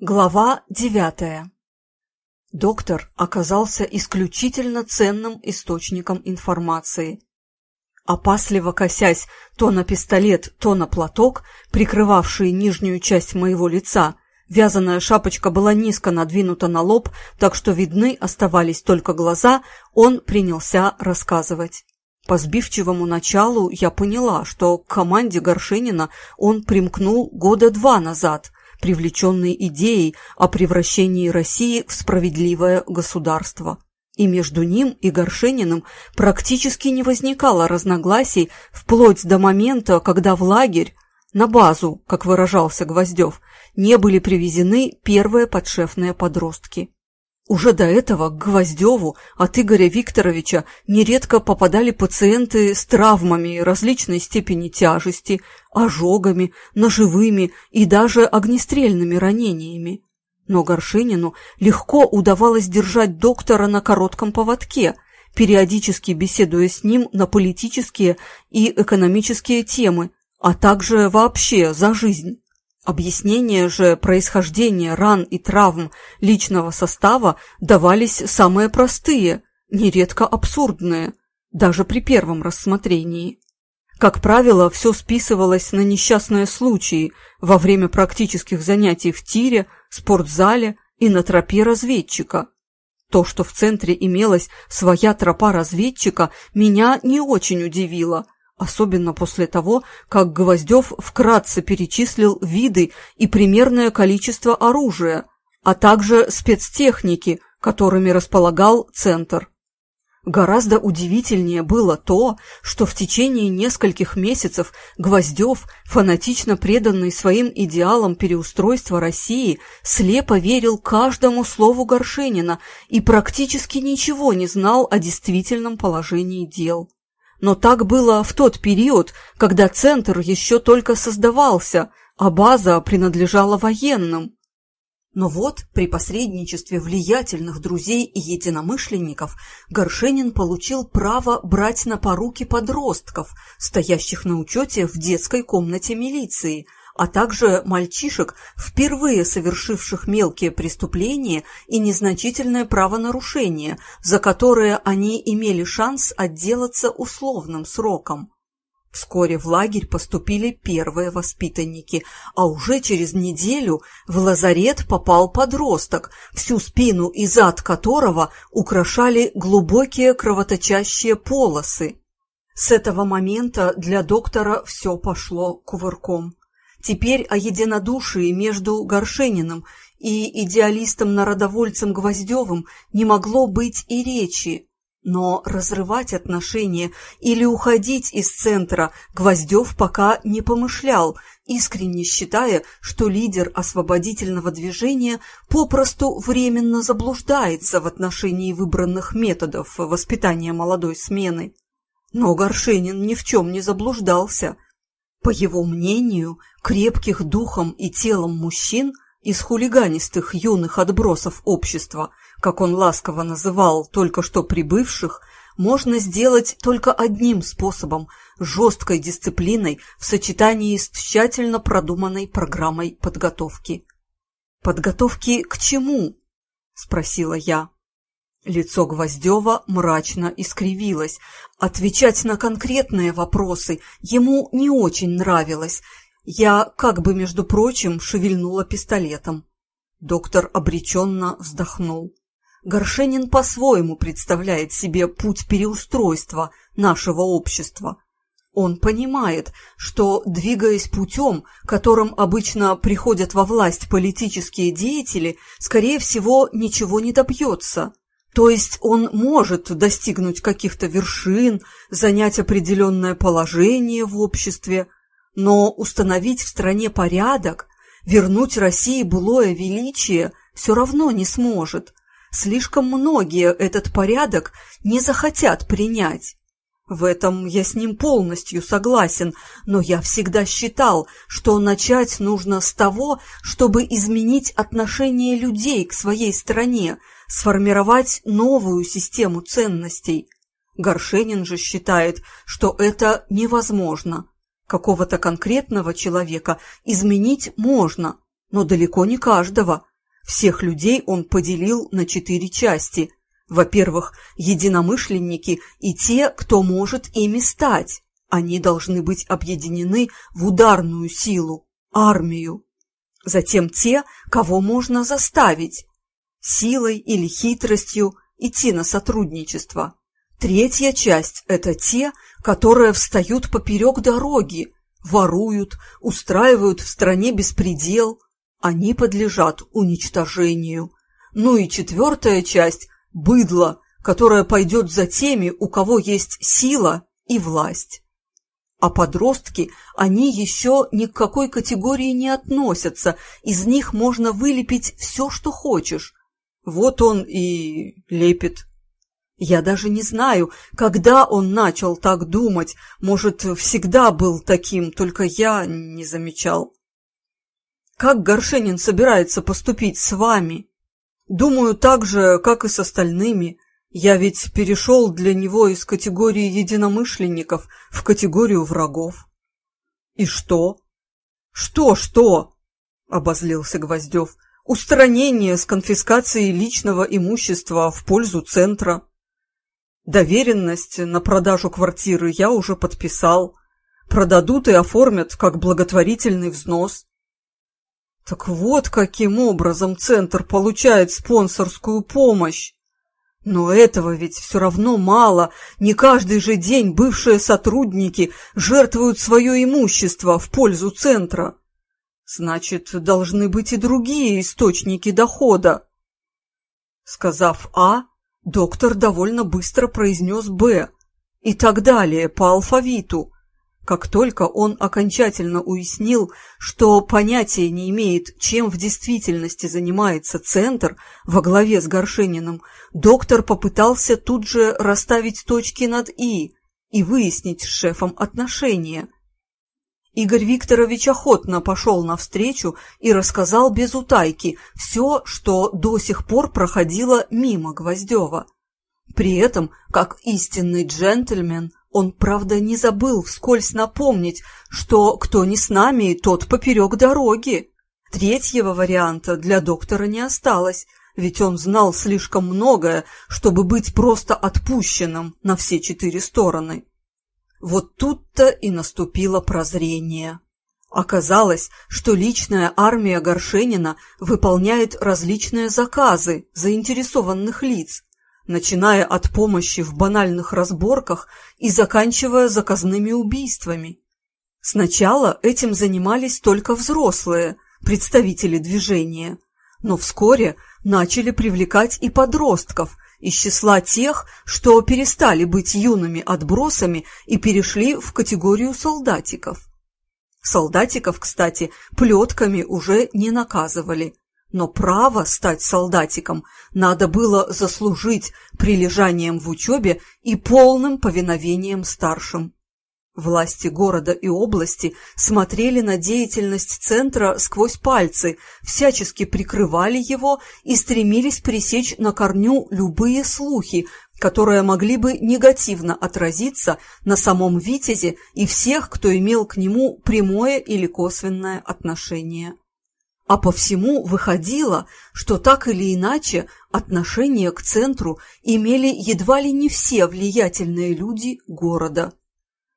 Глава девятая Доктор оказался исключительно ценным источником информации. Опасливо косясь то на пистолет, то на платок, прикрывавший нижнюю часть моего лица, вязаная шапочка была низко надвинута на лоб, так что видны оставались только глаза, он принялся рассказывать. По сбивчивому началу я поняла, что к команде Горшенина он примкнул года два назад – привлеченный идеей о превращении России в справедливое государство. И между ним и Горшениным практически не возникало разногласий вплоть до момента, когда в лагерь, на базу, как выражался Гвоздев, не были привезены первые подшефные подростки. Уже до этого к Гвоздеву от Игоря Викторовича нередко попадали пациенты с травмами различной степени тяжести, ожогами, ножевыми и даже огнестрельными ранениями. Но Горшинину легко удавалось держать доктора на коротком поводке, периодически беседуя с ним на политические и экономические темы, а также вообще за жизнь. Объяснения же происхождения ран и травм личного состава давались самые простые, нередко абсурдные, даже при первом рассмотрении. Как правило, все списывалось на несчастные случаи во время практических занятий в тире, спортзале и на тропе разведчика. То, что в центре имелась своя тропа разведчика, меня не очень удивило – Особенно после того, как Гвоздев вкратце перечислил виды и примерное количество оружия, а также спецтехники, которыми располагал Центр. Гораздо удивительнее было то, что в течение нескольких месяцев Гвоздев, фанатично преданный своим идеалам переустройства России, слепо верил каждому слову Горшенина и практически ничего не знал о действительном положении дел. Но так было в тот период, когда центр еще только создавался, а база принадлежала военным. Но вот при посредничестве влиятельных друзей и единомышленников Горшенин получил право брать на поруки подростков, стоящих на учете в детской комнате милиции – а также мальчишек, впервые совершивших мелкие преступления и незначительное правонарушение, за которое они имели шанс отделаться условным сроком. Вскоре в лагерь поступили первые воспитанники, а уже через неделю в лазарет попал подросток, всю спину и зад которого украшали глубокие кровоточащие полосы. С этого момента для доктора все пошло кувырком. Теперь о единодушии между Горшениным и идеалистом-народовольцем Гвоздевым не могло быть и речи. Но разрывать отношения или уходить из центра Гвоздев пока не помышлял, искренне считая, что лидер освободительного движения попросту временно заблуждается в отношении выбранных методов воспитания молодой смены. Но Горшенин ни в чем не заблуждался – по его мнению, крепких духом и телом мужчин из хулиганистых юных отбросов общества, как он ласково называл только что прибывших, можно сделать только одним способом – жесткой дисциплиной в сочетании с тщательно продуманной программой подготовки. «Подготовки к чему?» – спросила я. Лицо Гвоздева мрачно искривилось. Отвечать на конкретные вопросы ему не очень нравилось. Я, как бы, между прочим, шевельнула пистолетом. Доктор обреченно вздохнул. Горшенин по-своему представляет себе путь переустройства нашего общества. Он понимает, что, двигаясь путем, которым обычно приходят во власть политические деятели, скорее всего, ничего не добьется. То есть он может достигнуть каких-то вершин, занять определенное положение в обществе, но установить в стране порядок, вернуть России былое величие все равно не сможет. Слишком многие этот порядок не захотят принять. В этом я с ним полностью согласен, но я всегда считал, что начать нужно с того, чтобы изменить отношение людей к своей стране, сформировать новую систему ценностей. Горшенин же считает, что это невозможно. Какого-то конкретного человека изменить можно, но далеко не каждого. Всех людей он поделил на четыре части. Во-первых, единомышленники и те, кто может ими стать. Они должны быть объединены в ударную силу, армию. Затем те, кого можно заставить, силой или хитростью идти на сотрудничество. Третья часть – это те, которые встают поперек дороги, воруют, устраивают в стране беспредел. Они подлежат уничтожению. Ну и четвертая часть – быдло, которое пойдет за теми, у кого есть сила и власть. А подростки, они еще ни к какой категории не относятся, из них можно вылепить все, что хочешь. Вот он и лепит. Я даже не знаю, когда он начал так думать, может, всегда был таким, только я не замечал. Как Горшенин собирается поступить с вами? Думаю, так же, как и с остальными. Я ведь перешел для него из категории единомышленников в категорию врагов. И что? Что-что? Обозлился Гвоздев. Устранение с конфискацией личного имущества в пользу центра. Доверенность на продажу квартиры я уже подписал. Продадут и оформят как благотворительный взнос. Так вот каким образом центр получает спонсорскую помощь. Но этого ведь все равно мало. Не каждый же день бывшие сотрудники жертвуют свое имущество в пользу центра. Значит, должны быть и другие источники дохода. Сказав «А», доктор довольно быстро произнес «Б» и так далее по алфавиту. Как только он окончательно уяснил, что понятия не имеет, чем в действительности занимается Центр во главе с Горшениным, доктор попытался тут же расставить точки над «и» и выяснить с шефом отношения. Игорь Викторович охотно пошел навстречу и рассказал без утайки все, что до сих пор проходило мимо Гвоздева. При этом, как истинный джентльмен, он, правда, не забыл вскользь напомнить, что кто не с нами, тот поперек дороги. Третьего варианта для доктора не осталось, ведь он знал слишком многое, чтобы быть просто отпущенным на все четыре стороны. Вот тут-то и наступило прозрение. Оказалось, что личная армия Горшенина выполняет различные заказы заинтересованных лиц, начиная от помощи в банальных разборках и заканчивая заказными убийствами. Сначала этим занимались только взрослые, представители движения, но вскоре начали привлекать и подростков из числа тех, что перестали быть юными отбросами и перешли в категорию солдатиков. Солдатиков, кстати, плетками уже не наказывали, но право стать солдатиком надо было заслужить прилежанием в учебе и полным повиновением старшим. Власти города и области смотрели на деятельность центра сквозь пальцы, всячески прикрывали его и стремились пресечь на корню любые слухи, которые могли бы негативно отразиться на самом Витязе и всех, кто имел к нему прямое или косвенное отношение. А по всему выходило, что так или иначе отношение к центру имели едва ли не все влиятельные люди города.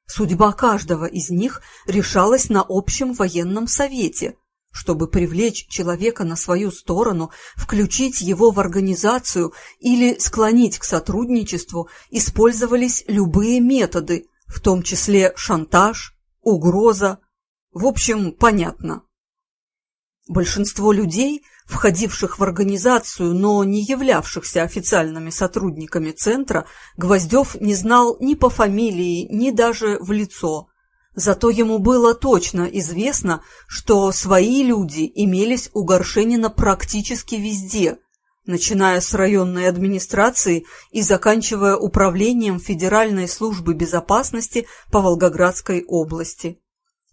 Судьба каждого из них решалась на общем военном совете. Чтобы привлечь человека на свою сторону, включить его в организацию или склонить к сотрудничеству, использовались любые методы, в том числе шантаж, угроза. В общем, понятно. Большинство людей, входивших в организацию, но не являвшихся официальными сотрудниками центра, Гвоздев не знал ни по фамилии, ни даже в лицо. Зато ему было точно известно, что свои люди имелись у Горшенина практически везде, начиная с районной администрации и заканчивая управлением Федеральной службы безопасности по Волгоградской области.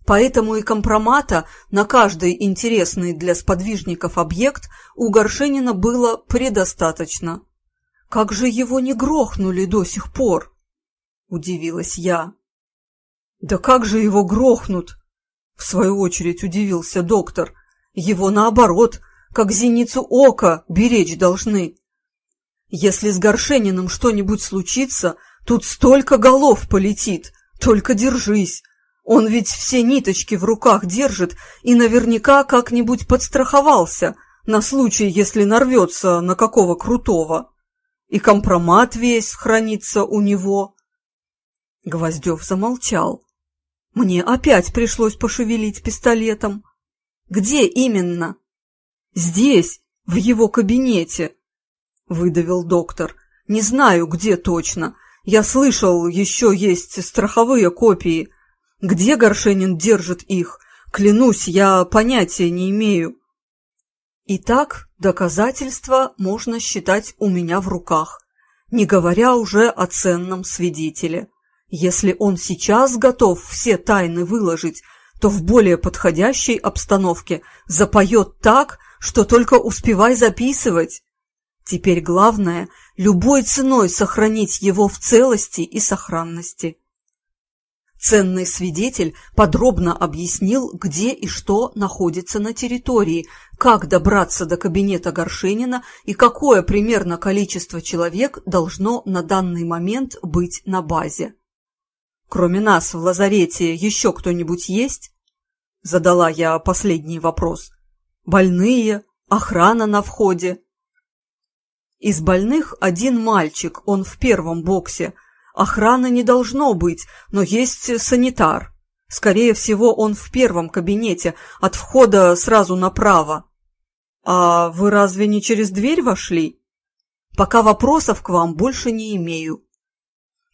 Поэтому и компромата на каждый интересный для сподвижников объект у Горшенина было предостаточно. «Как же его не грохнули до сих пор?» – удивилась я. «Да как же его грохнут?» – в свою очередь удивился доктор. Его, наоборот, как зеницу ока, беречь должны. Если с Горшениным что-нибудь случится, тут столько голов полетит, только держись. Он ведь все ниточки в руках держит и наверняка как-нибудь подстраховался на случай, если нарвется на какого крутого. И компромат весь хранится у него. Гвоздев замолчал. Мне опять пришлось пошевелить пистолетом. Где именно? Здесь, в его кабинете, выдавил доктор. Не знаю, где точно. Я слышал, еще есть страховые копии. Где Горшенин держит их? Клянусь, я понятия не имею. Итак, доказательства можно считать у меня в руках, не говоря уже о ценном свидетеле. Если он сейчас готов все тайны выложить, то в более подходящей обстановке запоет так, что только успевай записывать. Теперь главное – любой ценой сохранить его в целости и сохранности. Ценный свидетель подробно объяснил, где и что находится на территории, как добраться до кабинета Горшенина и какое примерно количество человек должно на данный момент быть на базе. Кроме нас в лазарете еще кто-нибудь есть? Задала я последний вопрос. Больные? Охрана на входе? Из больных один мальчик, он в первом боксе. Охраны не должно быть, но есть санитар. Скорее всего, он в первом кабинете, от входа сразу направо. А вы разве не через дверь вошли? Пока вопросов к вам больше не имею.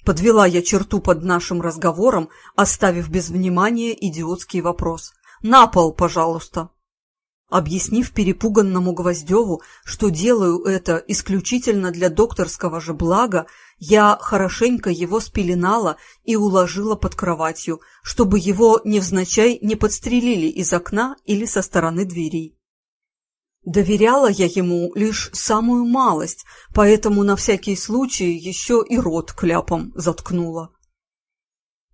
Подвела я черту под нашим разговором, оставив без внимания идиотский вопрос. «На пол, пожалуйста!» Объяснив перепуганному Гвоздеву, что делаю это исключительно для докторского же блага, я хорошенько его спеленала и уложила под кроватью, чтобы его невзначай не подстрелили из окна или со стороны дверей. Доверяла я ему лишь самую малость, поэтому на всякий случай еще и рот кляпом заткнула.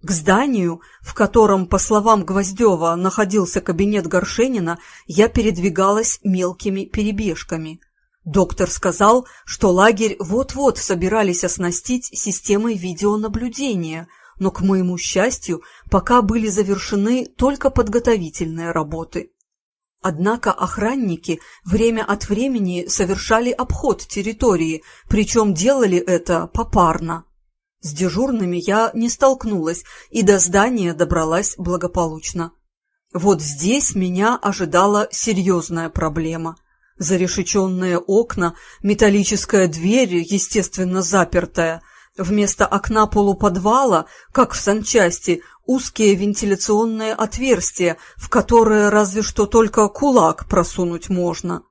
К зданию, в котором, по словам Гвоздева, находился кабинет Горшенина, я передвигалась мелкими перебежками. Доктор сказал, что лагерь вот-вот собирались оснастить системой видеонаблюдения, но, к моему счастью, пока были завершены только подготовительные работы. Однако охранники время от времени совершали обход территории, причем делали это попарно. С дежурными я не столкнулась и до здания добралась благополучно. Вот здесь меня ожидала серьезная проблема. Зарешеченные окна, металлическая дверь, естественно, запертая. Вместо окна полуподвала, как в санчасти, узкие вентиляционные отверстия, в которые разве что только кулак просунуть можно.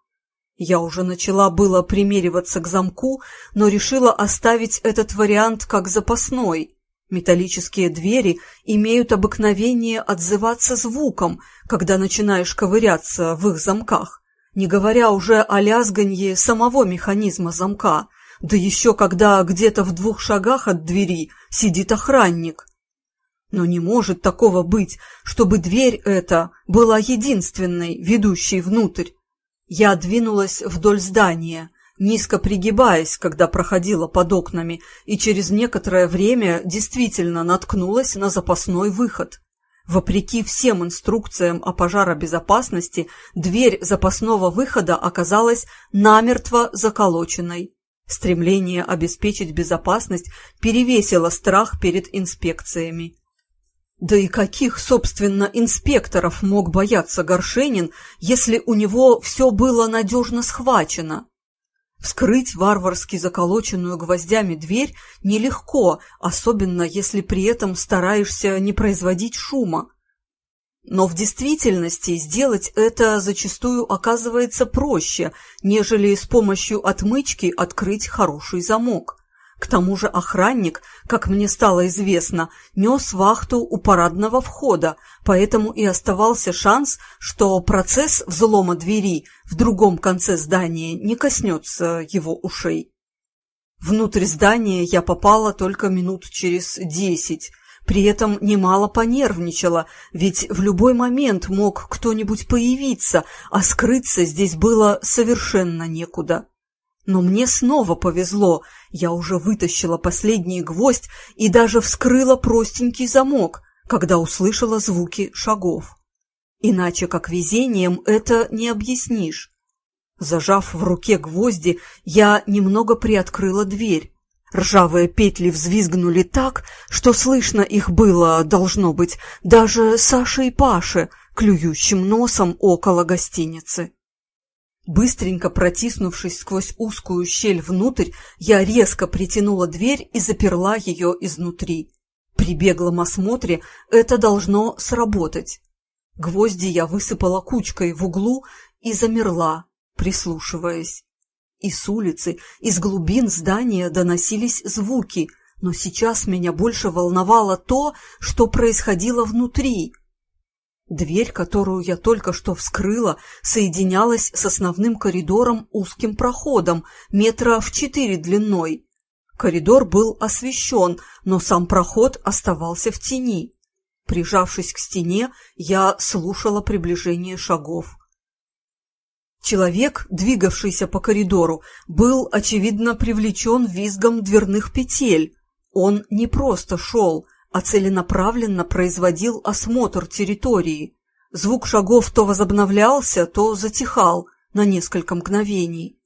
Я уже начала было примериваться к замку, но решила оставить этот вариант как запасной. Металлические двери имеют обыкновение отзываться звуком, когда начинаешь ковыряться в их замках, не говоря уже о лязганье самого механизма замка, да еще когда где-то в двух шагах от двери сидит охранник. Но не может такого быть, чтобы дверь эта была единственной, ведущей внутрь. Я двинулась вдоль здания, низко пригибаясь, когда проходила под окнами, и через некоторое время действительно наткнулась на запасной выход. Вопреки всем инструкциям о пожаробезопасности, дверь запасного выхода оказалась намертво заколоченной. Стремление обеспечить безопасность перевесило страх перед инспекциями. Да и каких, собственно, инспекторов мог бояться Горшенин, если у него все было надежно схвачено? Вскрыть варварски заколоченную гвоздями дверь нелегко, особенно если при этом стараешься не производить шума. Но в действительности сделать это зачастую оказывается проще, нежели с помощью отмычки открыть хороший замок. К тому же охранник, как мне стало известно, нес вахту у парадного входа, поэтому и оставался шанс, что процесс взлома двери в другом конце здания не коснется его ушей. Внутрь здания я попала только минут через десять, При этом немало понервничала, ведь в любой момент мог кто-нибудь появиться, а скрыться здесь было совершенно некуда. Но мне снова повезло, я уже вытащила последний гвоздь и даже вскрыла простенький замок, когда услышала звуки шагов. Иначе как везением это не объяснишь. Зажав в руке гвозди, я немного приоткрыла дверь. Ржавые петли взвизгнули так, что слышно их было, должно быть, даже Саше и Паше, клюющим носом около гостиницы. Быстренько протиснувшись сквозь узкую щель внутрь, я резко притянула дверь и заперла ее изнутри. При беглом осмотре это должно сработать. Гвозди я высыпала кучкой в углу и замерла, прислушиваясь. И с улицы, из глубин здания доносились звуки, но сейчас меня больше волновало то, что происходило внутри. Дверь, которую я только что вскрыла, соединялась с основным коридором узким проходом, метра в четыре длиной. Коридор был освещен, но сам проход оставался в тени. Прижавшись к стене, я слушала приближение шагов. Человек, двигавшийся по коридору, был, очевидно, привлечен визгом дверных петель. Он не просто шел, а целенаправленно производил осмотр территории. Звук шагов то возобновлялся, то затихал на несколько мгновений.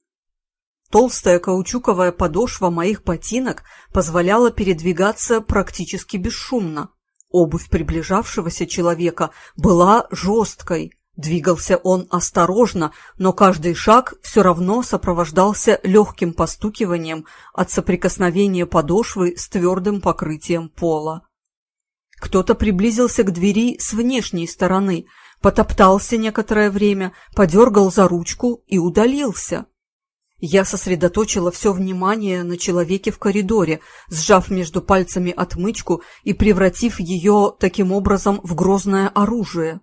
Толстая каучуковая подошва моих ботинок позволяла передвигаться практически бесшумно. Обувь приближавшегося человека была жесткой, Двигался он осторожно, но каждый шаг все равно сопровождался легким постукиванием от соприкосновения подошвы с твердым покрытием пола. Кто-то приблизился к двери с внешней стороны, потоптался некоторое время, подергал за ручку и удалился. Я сосредоточила все внимание на человеке в коридоре, сжав между пальцами отмычку и превратив ее таким образом в грозное оружие.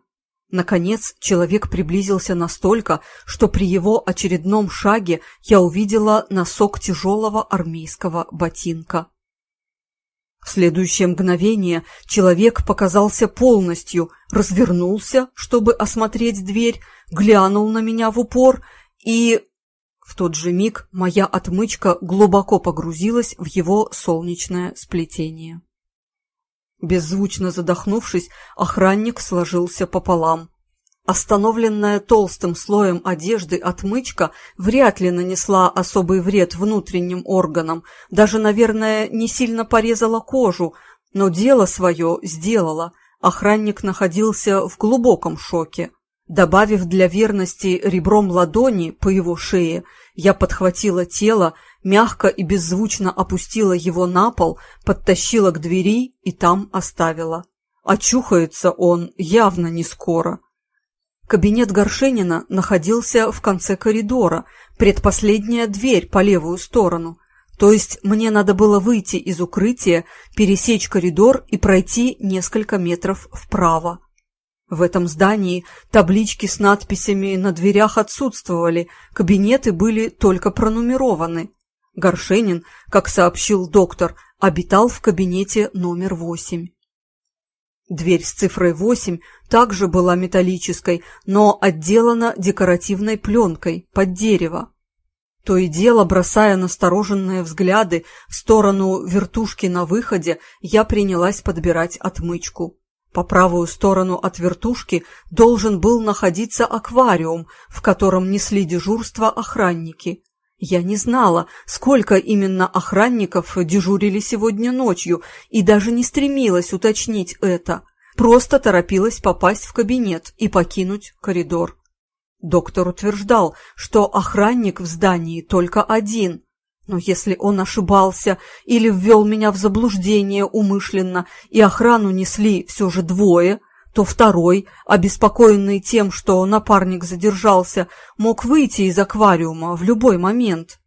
Наконец человек приблизился настолько, что при его очередном шаге я увидела носок тяжелого армейского ботинка. В следующее мгновение человек показался полностью, развернулся, чтобы осмотреть дверь, глянул на меня в упор, и в тот же миг моя отмычка глубоко погрузилась в его солнечное сплетение. Беззвучно задохнувшись, охранник сложился пополам. Остановленная толстым слоем одежды отмычка вряд ли нанесла особый вред внутренним органам, даже, наверное, не сильно порезала кожу, но дело свое сделала. Охранник находился в глубоком шоке. Добавив для верности ребром ладони по его шее, я подхватила тело, мягко и беззвучно опустила его на пол, подтащила к двери и там оставила. Очухается он явно не скоро. Кабинет Горшенина находился в конце коридора, предпоследняя дверь по левую сторону. То есть мне надо было выйти из укрытия, пересечь коридор и пройти несколько метров вправо. В этом здании таблички с надписями на дверях отсутствовали, кабинеты были только пронумерованы. Горшенин, как сообщил доктор, обитал в кабинете номер восемь. Дверь с цифрой 8 также была металлической, но отделана декоративной пленкой под дерево. То и дело, бросая настороженные взгляды в сторону вертушки на выходе, я принялась подбирать отмычку. По правую сторону от вертушки должен был находиться аквариум, в котором несли дежурство охранники. Я не знала, сколько именно охранников дежурили сегодня ночью, и даже не стремилась уточнить это. Просто торопилась попасть в кабинет и покинуть коридор. Доктор утверждал, что охранник в здании только один. Но если он ошибался или ввел меня в заблуждение умышленно, и охрану несли все же двое – то второй, обеспокоенный тем, что напарник задержался, мог выйти из аквариума в любой момент.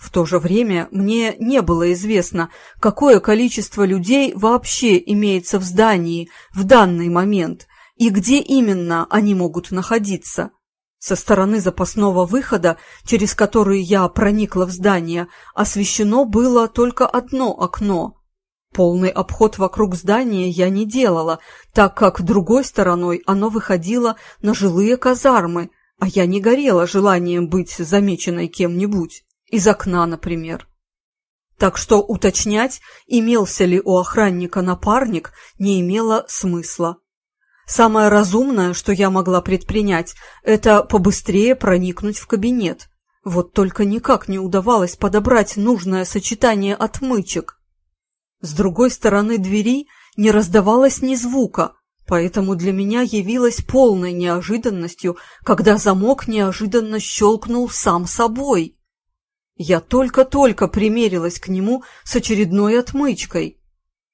В то же время мне не было известно, какое количество людей вообще имеется в здании в данный момент и где именно они могут находиться. Со стороны запасного выхода, через который я проникла в здание, освещено было только одно окно – Полный обход вокруг здания я не делала, так как другой стороной оно выходило на жилые казармы, а я не горела желанием быть замеченной кем-нибудь, из окна, например. Так что уточнять, имелся ли у охранника напарник, не имело смысла. Самое разумное, что я могла предпринять, это побыстрее проникнуть в кабинет. Вот только никак не удавалось подобрать нужное сочетание отмычек. С другой стороны двери не раздавалось ни звука, поэтому для меня явилось полной неожиданностью, когда замок неожиданно щелкнул сам собой. Я только-только примерилась к нему с очередной отмычкой.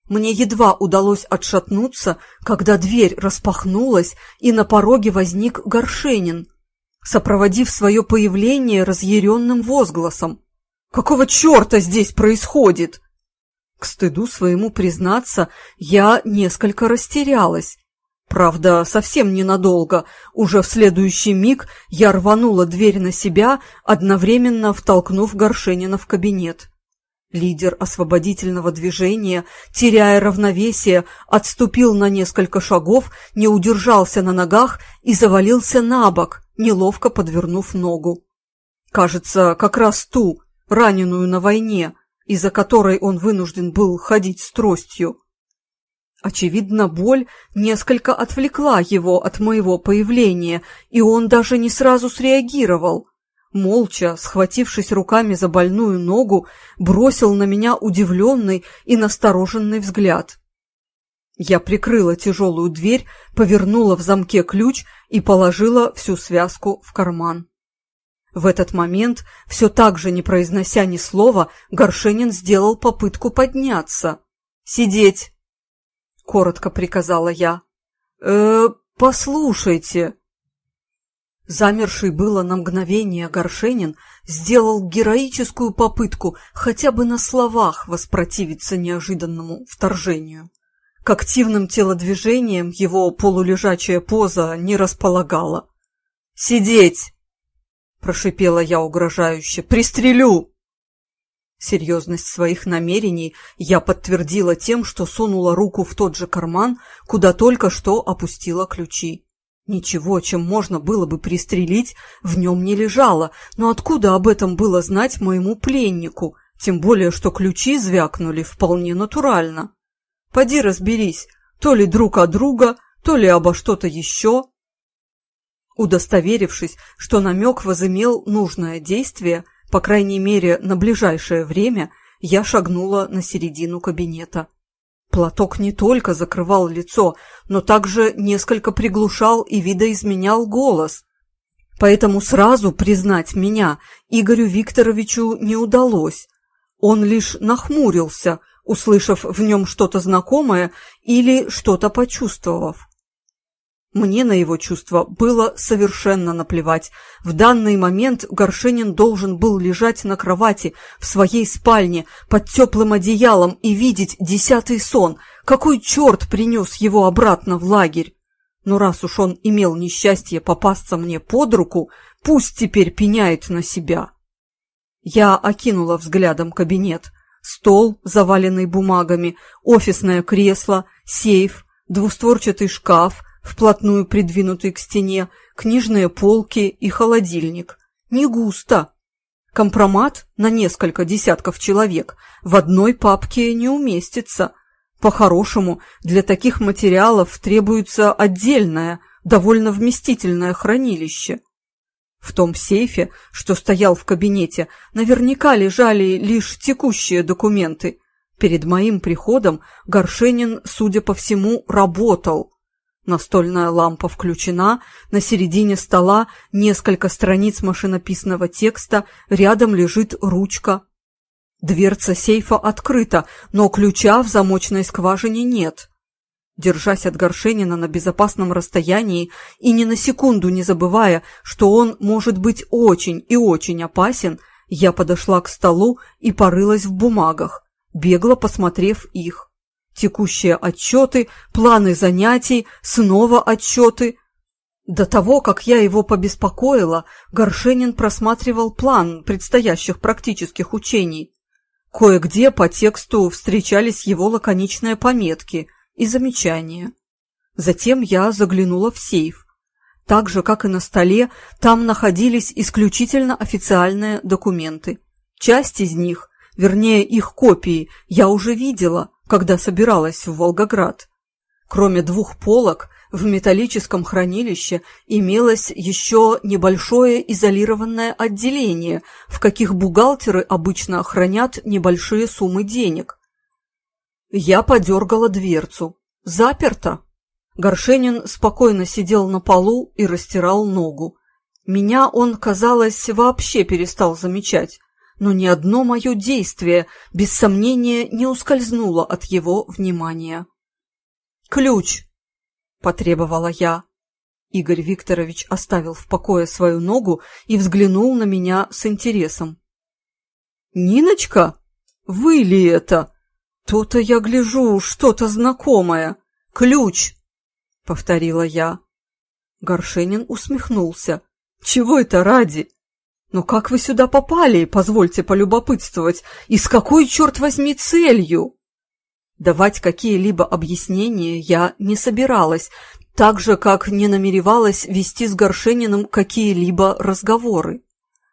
Мне едва удалось отшатнуться, когда дверь распахнулась, и на пороге возник Горшенин, сопроводив свое появление разъяренным возгласом. «Какого черта здесь происходит?» К стыду своему признаться, я несколько растерялась. Правда, совсем ненадолго. Уже в следующий миг я рванула дверь на себя, одновременно втолкнув Горшенина в кабинет. Лидер освободительного движения, теряя равновесие, отступил на несколько шагов, не удержался на ногах и завалился на бок, неловко подвернув ногу. Кажется, как раз ту, раненую на войне, из-за которой он вынужден был ходить с тростью. Очевидно, боль несколько отвлекла его от моего появления, и он даже не сразу среагировал. Молча, схватившись руками за больную ногу, бросил на меня удивленный и настороженный взгляд. Я прикрыла тяжелую дверь, повернула в замке ключ и положила всю связку в карман. В этот момент, все так же не произнося ни слова, Горшенин сделал попытку подняться. «Сидеть!» — коротко приказала я. «Э, послушайте!» Замерший было на мгновение Горшенин сделал героическую попытку хотя бы на словах воспротивиться неожиданному вторжению. К активным телодвижениям его полулежачая поза не располагала. «Сидеть!» Прошипела я угрожающе. «Пристрелю!» Серьезность своих намерений я подтвердила тем, что сунула руку в тот же карман, куда только что опустила ключи. Ничего, чем можно было бы пристрелить, в нем не лежало, но откуда об этом было знать моему пленнику, тем более, что ключи звякнули вполне натурально. Поди разберись, то ли друг от друга, то ли обо что-то еще. Удостоверившись, что намек возымел нужное действие, по крайней мере на ближайшее время, я шагнула на середину кабинета. Платок не только закрывал лицо, но также несколько приглушал и видоизменял голос. Поэтому сразу признать меня Игорю Викторовичу не удалось. Он лишь нахмурился, услышав в нем что-то знакомое или что-то почувствовав. Мне на его чувства было совершенно наплевать. В данный момент Горшенин должен был лежать на кровати в своей спальне под теплым одеялом и видеть десятый сон. Какой черт принес его обратно в лагерь? Но раз уж он имел несчастье попасться мне под руку, пусть теперь пеняет на себя. Я окинула взглядом кабинет. Стол, заваленный бумагами, офисное кресло, сейф, двустворчатый шкаф, вплотную придвинутый к стене, книжные полки и холодильник. Не густо. Компромат на несколько десятков человек в одной папке не уместится. По-хорошему, для таких материалов требуется отдельное, довольно вместительное хранилище. В том сейфе, что стоял в кабинете, наверняка лежали лишь текущие документы. Перед моим приходом Горшенин, судя по всему, работал. Настольная лампа включена, на середине стола несколько страниц машинописного текста, рядом лежит ручка. Дверца сейфа открыта, но ключа в замочной скважине нет. Держась от Горшенина на безопасном расстоянии и ни на секунду не забывая, что он может быть очень и очень опасен, я подошла к столу и порылась в бумагах, бегло посмотрев их текущие отчеты, планы занятий, снова отчеты. До того, как я его побеспокоила, Горшенин просматривал план предстоящих практических учений. Кое-где по тексту встречались его лаконичные пометки и замечания. Затем я заглянула в сейф. Так же, как и на столе, там находились исключительно официальные документы. Часть из них, вернее их копии, я уже видела, когда собиралась в Волгоград. Кроме двух полок, в металлическом хранилище имелось еще небольшое изолированное отделение, в каких бухгалтеры обычно хранят небольшие суммы денег. Я подергала дверцу. Заперто. Горшенин спокойно сидел на полу и растирал ногу. Меня он, казалось, вообще перестал замечать, но ни одно мое действие, без сомнения, не ускользнуло от его внимания. «Ключ!» — потребовала я. Игорь Викторович оставил в покое свою ногу и взглянул на меня с интересом. «Ниночка? Вы ли это? То-то я гляжу, что-то знакомое. Ключ!» — повторила я. Горшенин усмехнулся. «Чего это ради? Но как вы сюда попали, позвольте полюбопытствовать, и с какой, черт возьми, целью?» Давать какие-либо объяснения я не собиралась, так же, как не намеревалась вести с Горшениным какие-либо разговоры.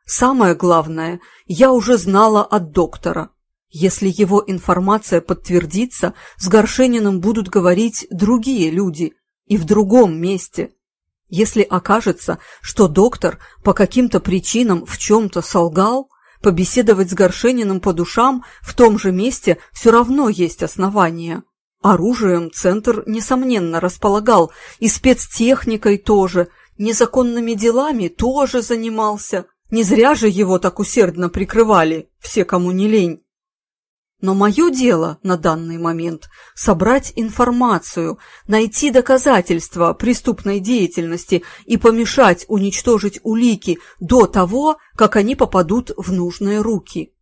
Самое главное, я уже знала от доктора. Если его информация подтвердится, с Горшениным будут говорить другие люди и в другом месте. Если окажется, что доктор по каким-то причинам в чем-то солгал, Побеседовать с Горшениным по душам в том же месте все равно есть основания. Оружием центр, несомненно, располагал, и спецтехникой тоже, незаконными делами тоже занимался. Не зря же его так усердно прикрывали, все, кому не лень. Но мое дело на данный момент – собрать информацию, найти доказательства преступной деятельности и помешать уничтожить улики до того, как они попадут в нужные руки.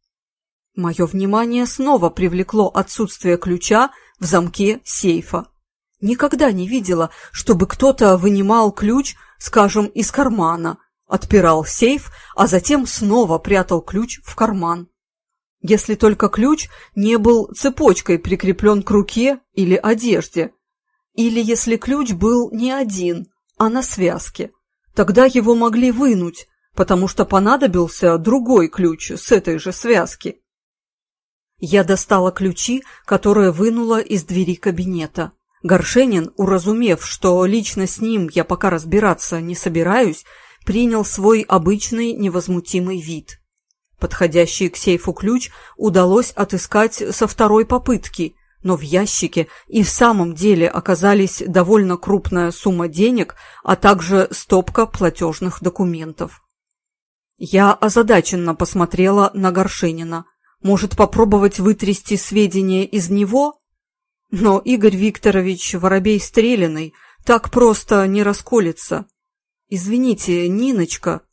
Мое внимание снова привлекло отсутствие ключа в замке сейфа. Никогда не видела, чтобы кто-то вынимал ключ, скажем, из кармана, отпирал сейф, а затем снова прятал ключ в карман если только ключ не был цепочкой прикреплен к руке или одежде, или если ключ был не один, а на связке. Тогда его могли вынуть, потому что понадобился другой ключ с этой же связки. Я достала ключи, которые вынула из двери кабинета. Горшенин, уразумев, что лично с ним я пока разбираться не собираюсь, принял свой обычный невозмутимый вид. Подходящий к сейфу ключ удалось отыскать со второй попытки, но в ящике и в самом деле оказались довольно крупная сумма денег, а также стопка платежных документов. Я озадаченно посмотрела на Горшенина. Может, попробовать вытрясти сведения из него? Но Игорь Викторович Воробей Стреляный так просто не расколется. «Извините, Ниночка», —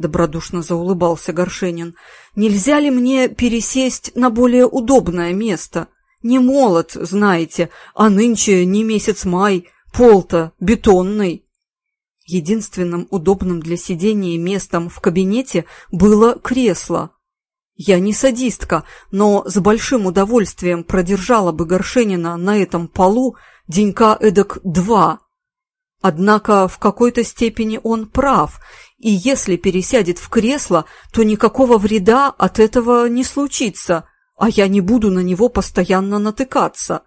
добродушно заулыбался Горшенин. «Нельзя ли мне пересесть на более удобное место? Не молод, знаете, а нынче не месяц май, пол-то бетонный». Единственным удобным для сидения местом в кабинете было кресло. Я не садистка, но с большим удовольствием продержала бы Горшенина на этом полу денька эдак два. Однако в какой-то степени он прав, и если пересядет в кресло, то никакого вреда от этого не случится, а я не буду на него постоянно натыкаться.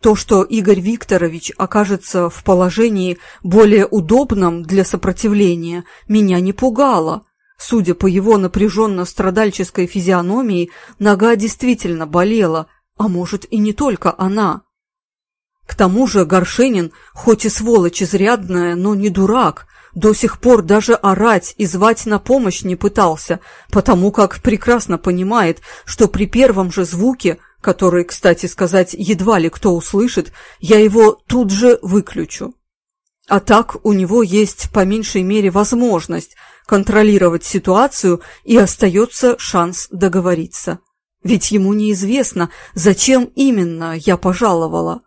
То, что Игорь Викторович окажется в положении более удобном для сопротивления, меня не пугало. Судя по его напряженно-страдальческой физиономии, нога действительно болела, а может и не только она. К тому же Горшенин, хоть и сволочь изрядная, но не дурак, до сих пор даже орать и звать на помощь не пытался, потому как прекрасно понимает, что при первом же звуке, который, кстати сказать, едва ли кто услышит, я его тут же выключу. А так у него есть по меньшей мере возможность контролировать ситуацию и остается шанс договориться. Ведь ему неизвестно, зачем именно я пожаловала.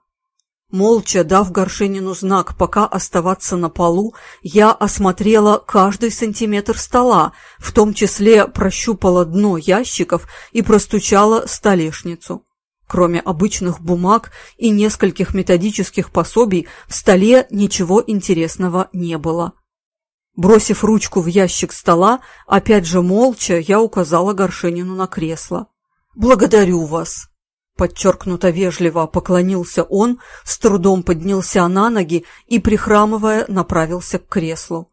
Молча дав Горшенину знак пока оставаться на полу, я осмотрела каждый сантиметр стола, в том числе прощупала дно ящиков и простучала столешницу. Кроме обычных бумаг и нескольких методических пособий, в столе ничего интересного не было. Бросив ручку в ящик стола, опять же молча, я указала Горшенину на кресло. «Благодарю вас!» Подчеркнуто вежливо поклонился он, с трудом поднялся на ноги и, прихрамывая, направился к креслу.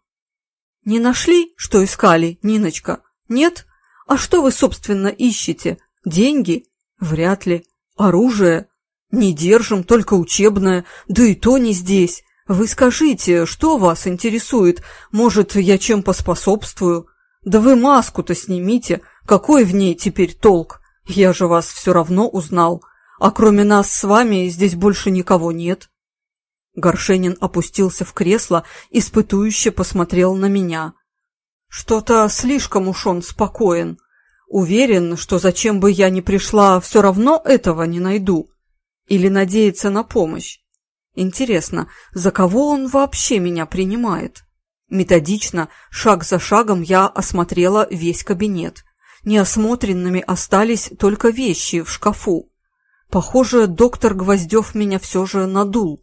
«Не нашли, что искали, Ниночка? Нет? А что вы, собственно, ищете? Деньги? Вряд ли. Оружие? Не держим, только учебное, да и то не здесь. Вы скажите, что вас интересует? Может, я чем поспособствую? Да вы маску-то снимите, какой в ней теперь толк?» Я же вас все равно узнал, а кроме нас с вами здесь больше никого нет. Горшенин опустился в кресло, испытующе посмотрел на меня. Что-то слишком уж он спокоен. Уверен, что зачем бы я ни пришла, все равно этого не найду. Или надеется на помощь. Интересно, за кого он вообще меня принимает? Методично, шаг за шагом я осмотрела весь кабинет. Неосмотренными остались только вещи в шкафу. Похоже, доктор Гвоздев меня все же надул.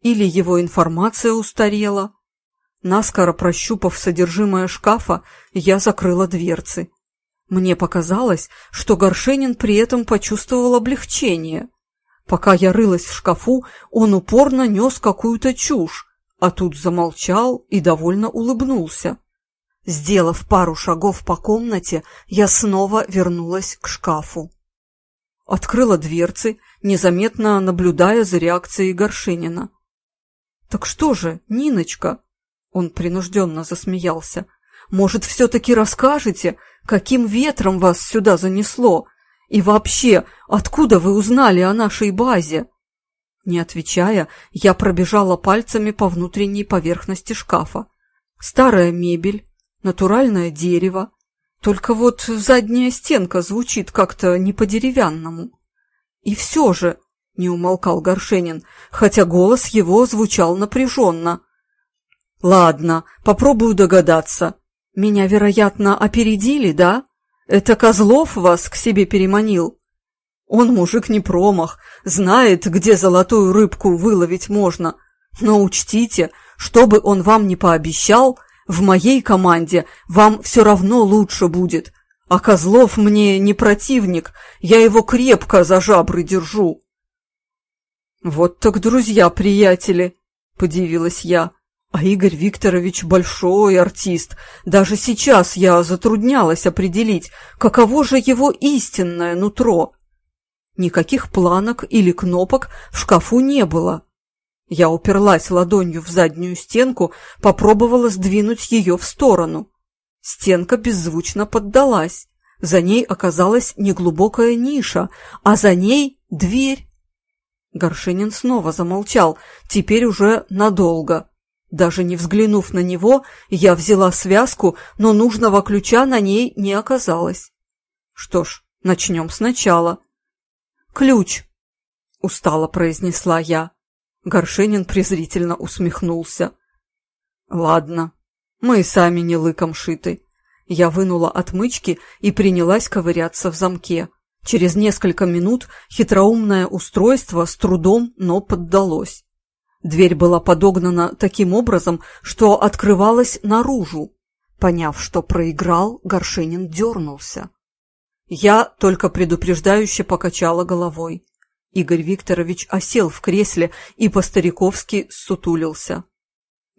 Или его информация устарела. Наскоро прощупав содержимое шкафа, я закрыла дверцы. Мне показалось, что Горшенин при этом почувствовал облегчение. Пока я рылась в шкафу, он упорно нес какую-то чушь, а тут замолчал и довольно улыбнулся. Сделав пару шагов по комнате, я снова вернулась к шкафу. Открыла дверцы, незаметно наблюдая за реакцией Горшинина. «Так что же, Ниночка?» Он принужденно засмеялся. «Может, все-таки расскажете, каким ветром вас сюда занесло? И вообще, откуда вы узнали о нашей базе?» Не отвечая, я пробежала пальцами по внутренней поверхности шкафа. Старая мебель, натуральное дерево. Только вот задняя стенка звучит как-то не по-деревянному. И все же, — не умолкал Горшенин, хотя голос его звучал напряженно. «Ладно, попробую догадаться. Меня, вероятно, опередили, да? Это Козлов вас к себе переманил? Он мужик не промах, знает, где золотую рыбку выловить можно. Но учтите, что бы он вам не пообещал, в моей команде вам все равно лучше будет. А Козлов мне не противник, я его крепко за жабры держу. Вот так друзья-приятели, подивилась я. А Игорь Викторович большой артист. Даже сейчас я затруднялась определить, каково же его истинное нутро. Никаких планок или кнопок в шкафу не было. Я уперлась ладонью в заднюю стенку, попробовала сдвинуть ее в сторону. Стенка беззвучно поддалась. За ней оказалась неглубокая ниша, а за ней дверь. Горшинин снова замолчал, теперь уже надолго. Даже не взглянув на него, я взяла связку, но нужного ключа на ней не оказалось. Что ж, начнем сначала. «Ключ!» — устало произнесла я. Горшенин презрительно усмехнулся. «Ладно, мы и сами не лыком шиты». Я вынула отмычки и принялась ковыряться в замке. Через несколько минут хитроумное устройство с трудом, но поддалось. Дверь была подогнана таким образом, что открывалась наружу. Поняв, что проиграл, Горшенин дернулся. Я только предупреждающе покачала головой. Игорь Викторович осел в кресле и по-стариковски сутулился.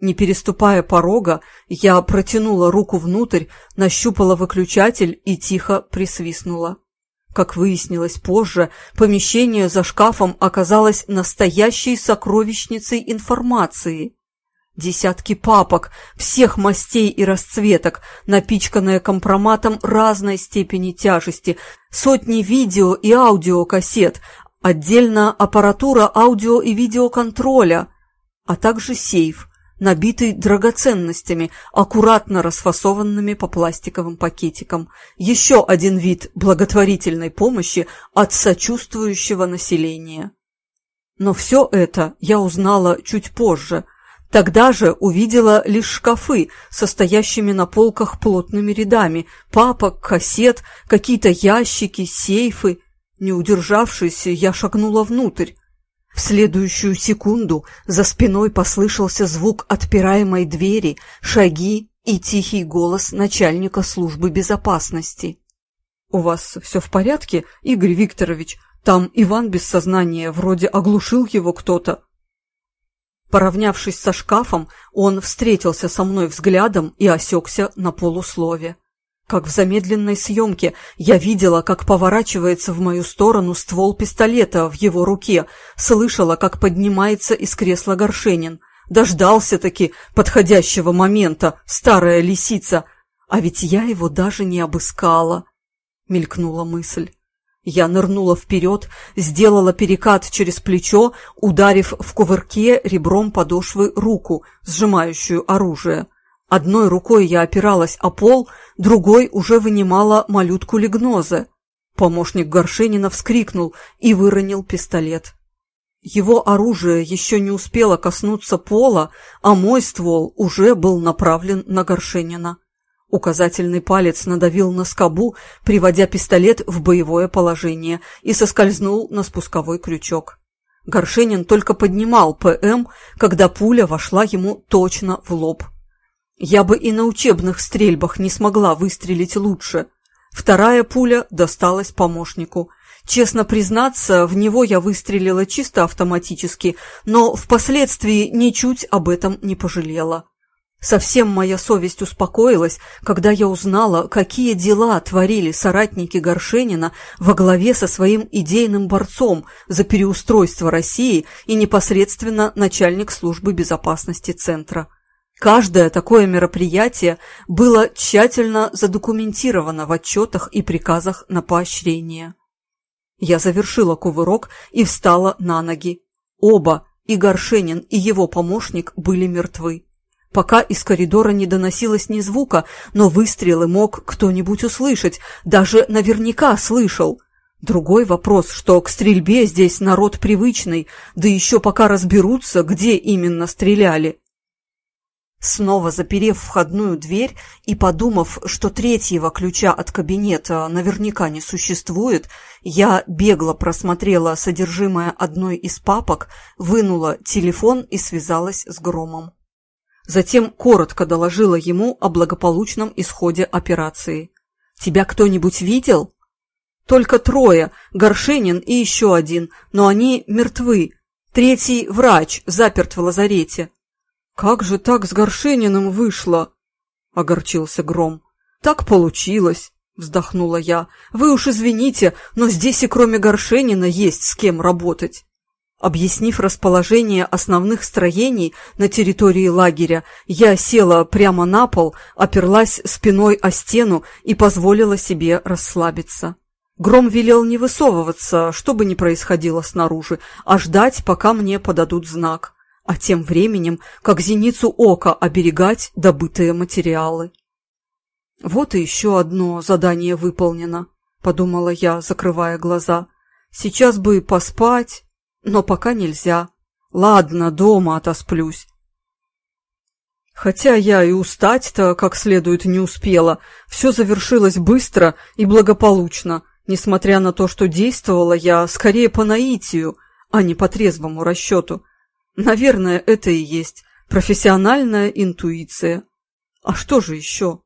Не переступая порога, я протянула руку внутрь, нащупала выключатель и тихо присвистнула. Как выяснилось позже, помещение за шкафом оказалось настоящей сокровищницей информации. Десятки папок всех мастей и расцветок, напичканные компроматом разной степени тяжести, сотни видео и аудиокассет, Отдельно аппаратура аудио- и видеоконтроля, а также сейф, набитый драгоценностями, аккуратно расфасованными по пластиковым пакетикам. Еще один вид благотворительной помощи от сочувствующего населения. Но все это я узнала чуть позже. Тогда же увидела лишь шкафы, состоящими на полках плотными рядами, папок, кассет, какие-то ящики, сейфы. Не удержавшись, я шагнула внутрь. В следующую секунду за спиной послышался звук отпираемой двери, шаги и тихий голос начальника службы безопасности. «У вас все в порядке, Игорь Викторович? Там Иван без сознания, вроде оглушил его кто-то». Поравнявшись со шкафом, он встретился со мной взглядом и осекся на полуслове. Как в замедленной съемке я видела, как поворачивается в мою сторону ствол пистолета в его руке, слышала, как поднимается из кресла Горшенин. Дождался-таки подходящего момента, старая лисица. А ведь я его даже не обыскала, — мелькнула мысль. Я нырнула вперед, сделала перекат через плечо, ударив в кувырке ребром подошвы руку, сжимающую оружие. Одной рукой я опиралась о пол, другой уже вынимала малютку Лигноза. Помощник Горшенина вскрикнул и выронил пистолет. Его оружие еще не успело коснуться пола, а мой ствол уже был направлен на Горшенина. Указательный палец надавил на скобу, приводя пистолет в боевое положение, и соскользнул на спусковой крючок. Горшенин только поднимал ПМ, когда пуля вошла ему точно в лоб. Я бы и на учебных стрельбах не смогла выстрелить лучше. Вторая пуля досталась помощнику. Честно признаться, в него я выстрелила чисто автоматически, но впоследствии ничуть об этом не пожалела. Совсем моя совесть успокоилась, когда я узнала, какие дела творили соратники Горшенина во главе со своим идейным борцом за переустройство России и непосредственно начальник службы безопасности Центра. Каждое такое мероприятие было тщательно задокументировано в отчетах и приказах на поощрение. Я завершила кувырок и встала на ноги. Оба, и Горшенин, и его помощник, были мертвы. Пока из коридора не доносилось ни звука, но выстрелы мог кто-нибудь услышать, даже наверняка слышал. Другой вопрос, что к стрельбе здесь народ привычный, да еще пока разберутся, где именно стреляли. Снова заперев входную дверь и подумав, что третьего ключа от кабинета наверняка не существует, я бегло просмотрела содержимое одной из папок, вынула телефон и связалась с Громом. Затем коротко доложила ему о благополучном исходе операции. «Тебя кто-нибудь видел?» «Только трое, Горшенин и еще один, но они мертвы. Третий – врач, заперт в лазарете». «Как же так с Горшениным вышло?» — огорчился Гром. «Так получилось», — вздохнула я. «Вы уж извините, но здесь и кроме Горшенина есть с кем работать». Объяснив расположение основных строений на территории лагеря, я села прямо на пол, оперлась спиной о стену и позволила себе расслабиться. Гром велел не высовываться, что бы ни происходило снаружи, а ждать, пока мне подадут знак а тем временем, как зеницу ока, оберегать добытые материалы. «Вот и еще одно задание выполнено», — подумала я, закрывая глаза. «Сейчас бы и поспать, но пока нельзя. Ладно, дома отосплюсь». Хотя я и устать-то как следует не успела, все завершилось быстро и благополучно, несмотря на то, что действовала я скорее по наитию, а не по трезвому расчету. Наверное, это и есть профессиональная интуиция. А что же еще?